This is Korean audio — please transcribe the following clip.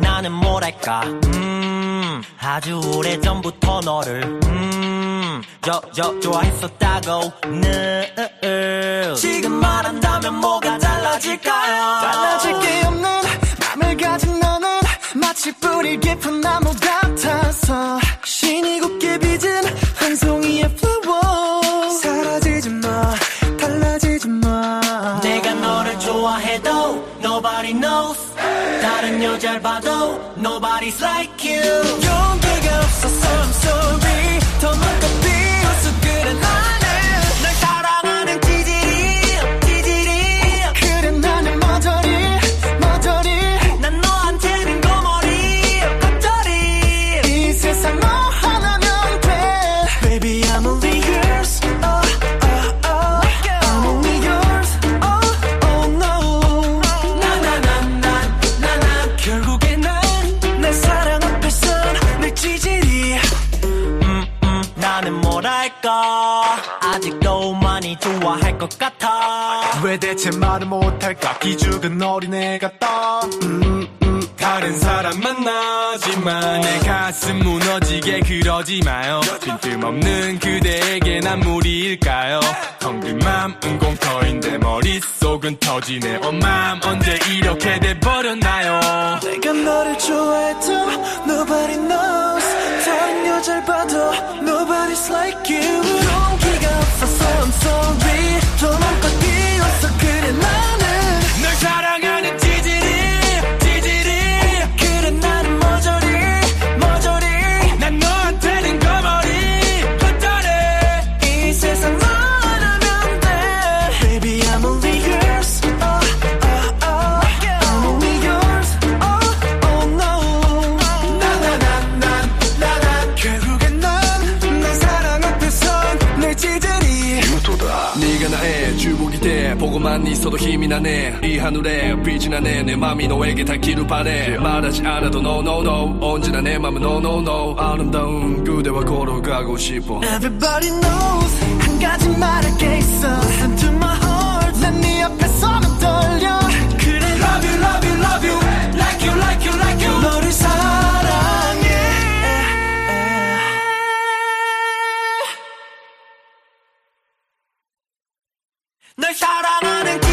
나는 뭐랄까? 음 아주 오래전부터 너를 음저 저 좋아했었다고. 늘 지금 말한다면 뭐가 달라질까요? 달라질 게 없는 맘을 가진 너는 마치 뿌리 깊은 나무 같아서 신이 곱게 빚은 한 송이의 flower 사라지지 마 달라지지 마. 내가 너를 좋아해도 nobody knows 다른 여자를 봐도 nobody's like you 용기가 없어서 I'm sorry 뭐랄까? 아직도 많이 좋아할 것 같아. 왜 대체 말을 못할까? 기죽은 어린애 같다 음, 음, 다른 사람 만나지만 내 가슴 무너지게 그러지 마요. 빈틈없는 그대에게 난 무리일까요? 텅빈 맘은 공터인데 머릿속은 터지네. 엄맘 언제 이렇게 돼버렸나요? 내가 너를 좋아해도 Nobody knows. 다른 여자를 봐도 like you 보고만 있어도 힘이 나네. 이 하늘에 빛이 나네. 내 맘이 너에게 닿기를 바래. 말하지 않아도 no no no. 언제나 내 맘은 no no no. 아름다운 그대와 걸어가고 싶어. Everybody knows 한 가지 말할 게 있어 널 사랑하는